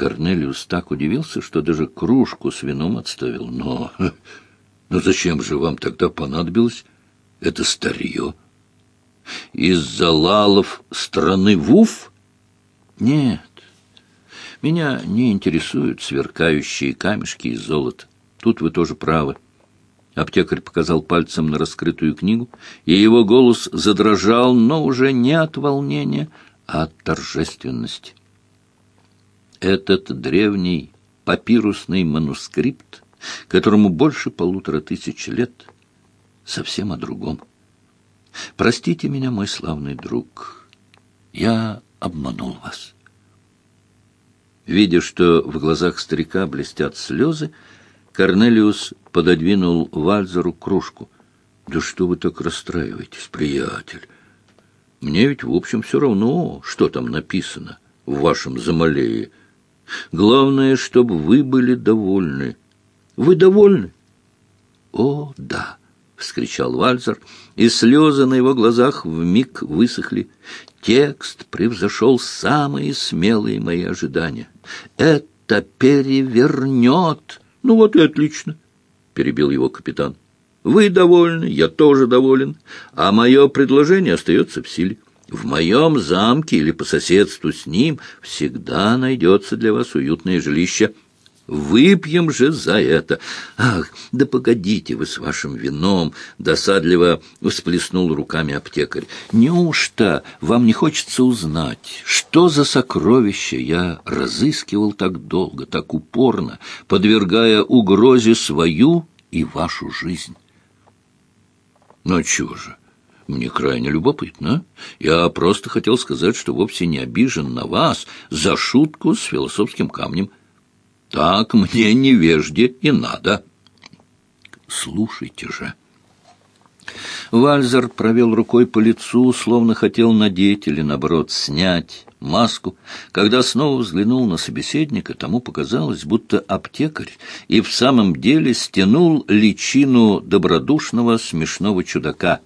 Корнелиус так удивился, что даже кружку с вином отставил. Но, но зачем же вам тогда понадобилось это старье? Из-за лалов страны Вуф? Нет, меня не интересуют сверкающие камешки из золота. Тут вы тоже правы. Аптекарь показал пальцем на раскрытую книгу, и его голос задрожал, но уже не от волнения, а от торжественности. Этот древний папирусный манускрипт, которому больше полутора тысяч лет, совсем о другом. Простите меня, мой славный друг, я обманул вас. Видя, что в глазах старика блестят слезы, Корнелиус пододвинул Вальзеру кружку. «Да что вы так расстраиваетесь, приятель? Мне ведь, в общем, все равно, что там написано в вашем замалее. Главное, чтобы вы были довольны. Вы довольны?» «О, да!» — вскричал Вальзер, и слезы на его глазах вмиг высохли. Текст превзошел самые смелые мои ожидания. «Это перевернет!» «Ну вот и отлично», — перебил его капитан. «Вы довольны, я тоже доволен, а мое предложение остается в силе. В моем замке или по соседству с ним всегда найдется для вас уютное жилище». Выпьем же за это. Ах, да погодите вы с вашим вином, досадливо всплеснул руками аптекарь. Неужто вам не хочется узнать, что за сокровище я разыскивал так долго, так упорно, подвергая угрозе свою и вашу жизнь? Ну, чего же? Мне крайне любопытно. Я просто хотел сказать, что вовсе не обижен на вас за шутку с философским камнем. Так мне невежде и надо. Слушайте же. Вальзер провел рукой по лицу, словно хотел надеть или, наоборот, снять маску. Когда снова взглянул на собеседника, тому показалось, будто аптекарь и в самом деле стянул личину добродушного смешного чудака.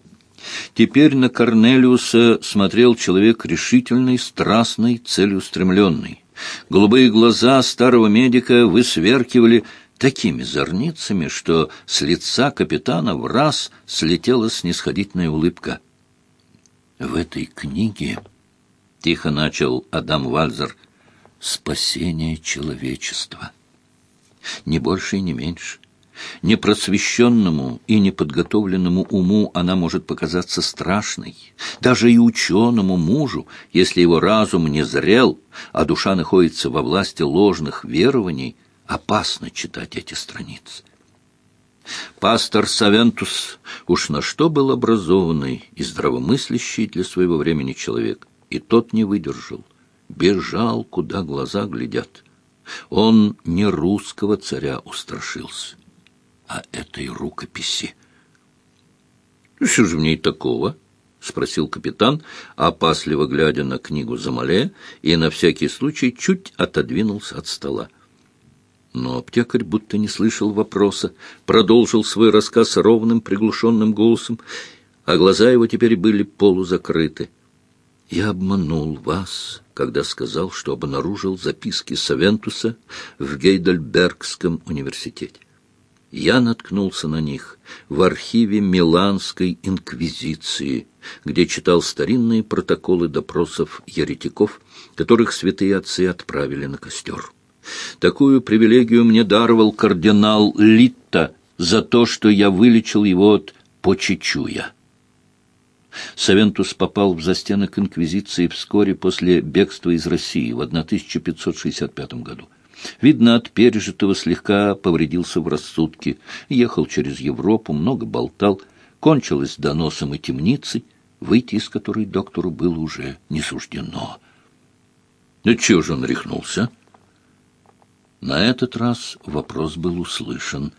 Теперь на Корнелиуса смотрел человек решительный, страстный, целеустремленный. Голубые глаза старого медика высверкивали такими зорницами, что с лица капитана в раз слетела снисходительная улыбка. «В этой книге, — тихо начал Адам Вальзер, — спасение человечества. Не больше и не меньше. Непросвещенному и неподготовленному уму она может показаться страшной. Даже и ученому мужу, если его разум не зрел, а душа находится во власти ложных верований, опасно читать эти страницы. Пастор Савентус уж на что был образованный и здравомыслящий для своего времени человек, и тот не выдержал, бежал, куда глаза глядят. Он не русского царя устрашился о этой рукописи. «Ну, что же в ней такого?» — спросил капитан, опасливо глядя на книгу Замале, и на всякий случай чуть отодвинулся от стола. Но аптекарь будто не слышал вопроса, продолжил свой рассказ ровным приглушенным голосом, а глаза его теперь были полузакрыты. «Я обманул вас, когда сказал, что обнаружил записки Савентуса в Гейдельбергском университете я наткнулся на них в архиве Миланской инквизиции, где читал старинные протоколы допросов еретиков, которых святые отцы отправили на костер. Такую привилегию мне даровал кардинал Литта за то, что я вылечил его от почечуя. Савентус попал в застенок инквизиции вскоре после бегства из России в 1565 году. Видно, от пережитого слегка повредился в рассудке. Ехал через Европу, много болтал. Кончилось доносом и темницей, выйти из которой доктору было уже не суждено. Ну, чего же он рехнулся? На этот раз вопрос был услышан.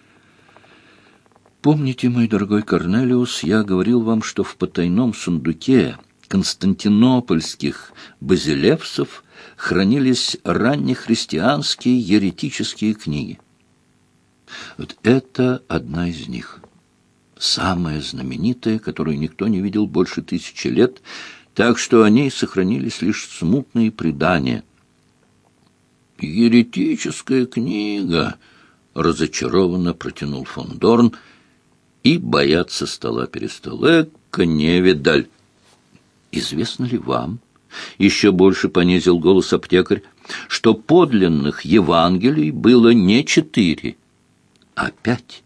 «Помните, мой дорогой Корнелиус, я говорил вам, что в потайном сундуке константинопольских базилевсов хранились раннехристианские еретические книги. Вот это одна из них. Самая знаменитая, которую никто не видел больше тысячи лет, так что о ней сохранились лишь смутные предания. Еретическая книга, разочарованно протянул фон Дорн, и бояться стола перестал. Эка невидаль. Известно ли вам, еще больше понизил голос аптекарь, что подлинных Евангелий было не четыре, а пять.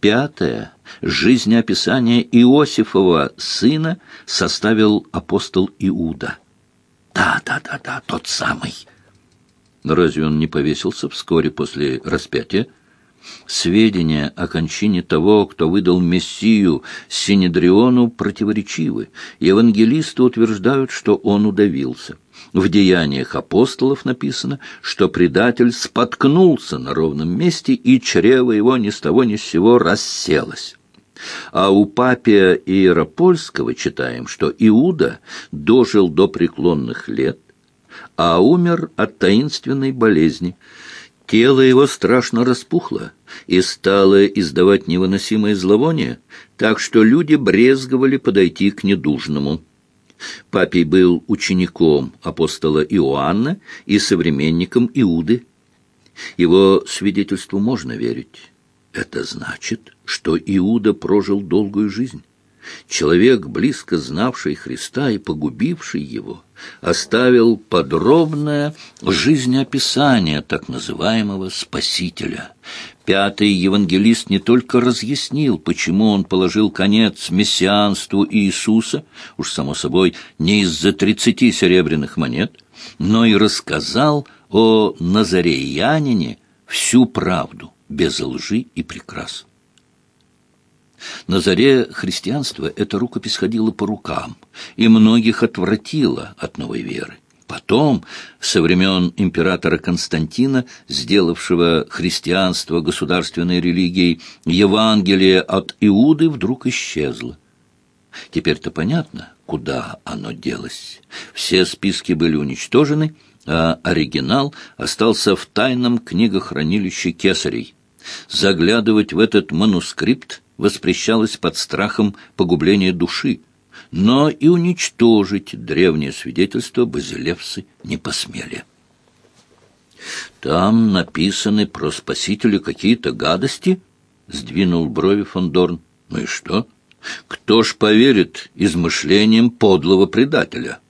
Пятое жизнеописание Иосифова сына составил апостол Иуда. Да, да, да, да, тот самый. Разве он не повесился вскоре после распятия? Сведения о кончине того, кто выдал Мессию Синедриону, противоречивы. Евангелисты утверждают, что он удавился. В деяниях апостолов написано, что предатель споткнулся на ровном месте, и чрево его ни с того ни с сего расселось. А у Папия Иеропольского читаем, что Иуда дожил до преклонных лет, а умер от таинственной болезни. Тело его страшно распухло и стало издавать невыносимое зловоние, так что люди брезговали подойти к недужному. Папий был учеником апостола Иоанна и современником Иуды. Его свидетельству можно верить. Это значит, что Иуда прожил долгую жизнь. Человек, близко знавший Христа и погубивший его, оставил подробное жизнеописание так называемого Спасителя. Пятый евангелист не только разъяснил, почему он положил конец мессианству Иисуса, уж само собой не из-за тридцати серебряных монет, но и рассказал о Назареянине всю правду без лжи и прикрас. На заре христианства эта рукопись ходила по рукам, и многих отвратила от новой веры. Потом, со времен императора Константина, сделавшего христианство государственной религией, Евангелие от Иуды вдруг исчезло. Теперь-то понятно, куда оно делось. Все списки были уничтожены, а оригинал остался в тайном книгохранилище кесарей. Заглядывать в этот манускрипт воспрещалось под страхом погубления души, но и уничтожить древнее свидетельство базилевсы не посмели. «Там написаны про спасителя какие-то гадости?» — сдвинул брови Фондорн. «Ну и что? Кто ж поверит измышлениям подлого предателя?»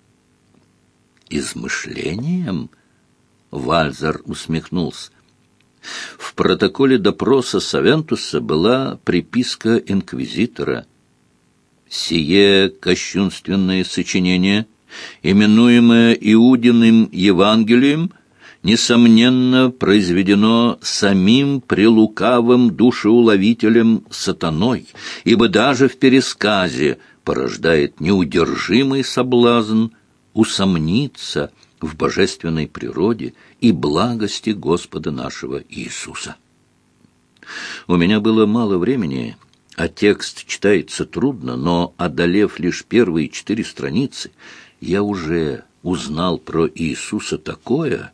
«Измышлением?» — Вальзар усмехнулся. В протоколе допроса Савентуса была приписка инквизитора. «Сие кощунственное сочинение, именуемое Иудиным Евангелием, несомненно, произведено самим прелукавым душеуловителем сатаной, ибо даже в пересказе порождает неудержимый соблазн усомниться – в божественной природе и благости Господа нашего Иисуса. У меня было мало времени, а текст читается трудно, но, одолев лишь первые четыре страницы, я уже узнал про Иисуса такое,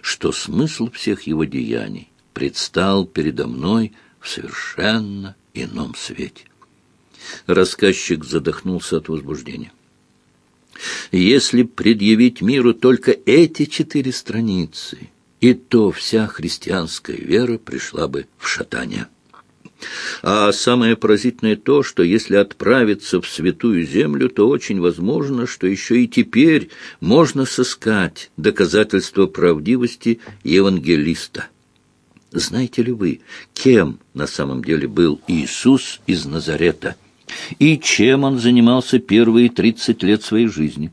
что смысл всех его деяний предстал передо мной в совершенно ином свете. Рассказчик задохнулся от возбуждения. Если предъявить миру только эти четыре страницы, и то вся христианская вера пришла бы в шатание. А самое поразительное то, что если отправиться в святую землю, то очень возможно, что еще и теперь можно сыскать доказательства правдивости евангелиста. Знаете ли вы, кем на самом деле был Иисус из Назарета? И чем он занимался первые тридцать лет своей жизни.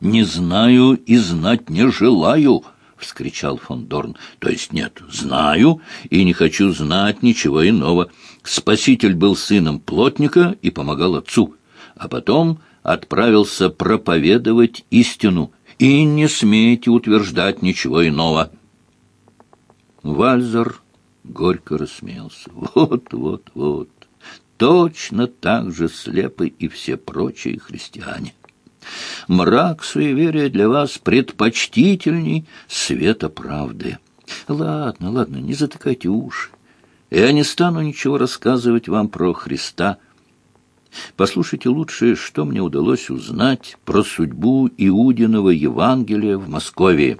«Не знаю и знать не желаю», — вскричал фон Дорн. «То есть нет, знаю и не хочу знать ничего иного. Спаситель был сыном плотника и помогал отцу, а потом отправился проповедовать истину, и не смейте утверждать ничего иного». Вальзер горько рассмеялся. «Вот, вот, вот точно так же слепы и все прочие христиане. Мрак суеверия для вас предпочтительней света правды. Ладно, ладно, не затыкайте уши. Я не стану ничего рассказывать вам про Христа. Послушайте лучше, что мне удалось узнать про судьбу Иудиного Евангелия в Москве.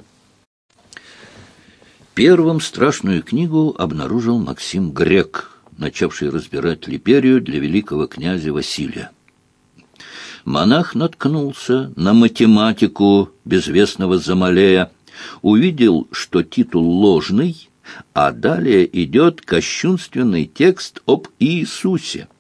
Первым страшную книгу обнаружил Максим Грек, начавший разбирать Липерию для великого князя Василия. Монах наткнулся на математику безвестного Замалея, увидел, что титул ложный, а далее идет кощунственный текст об Иисусе –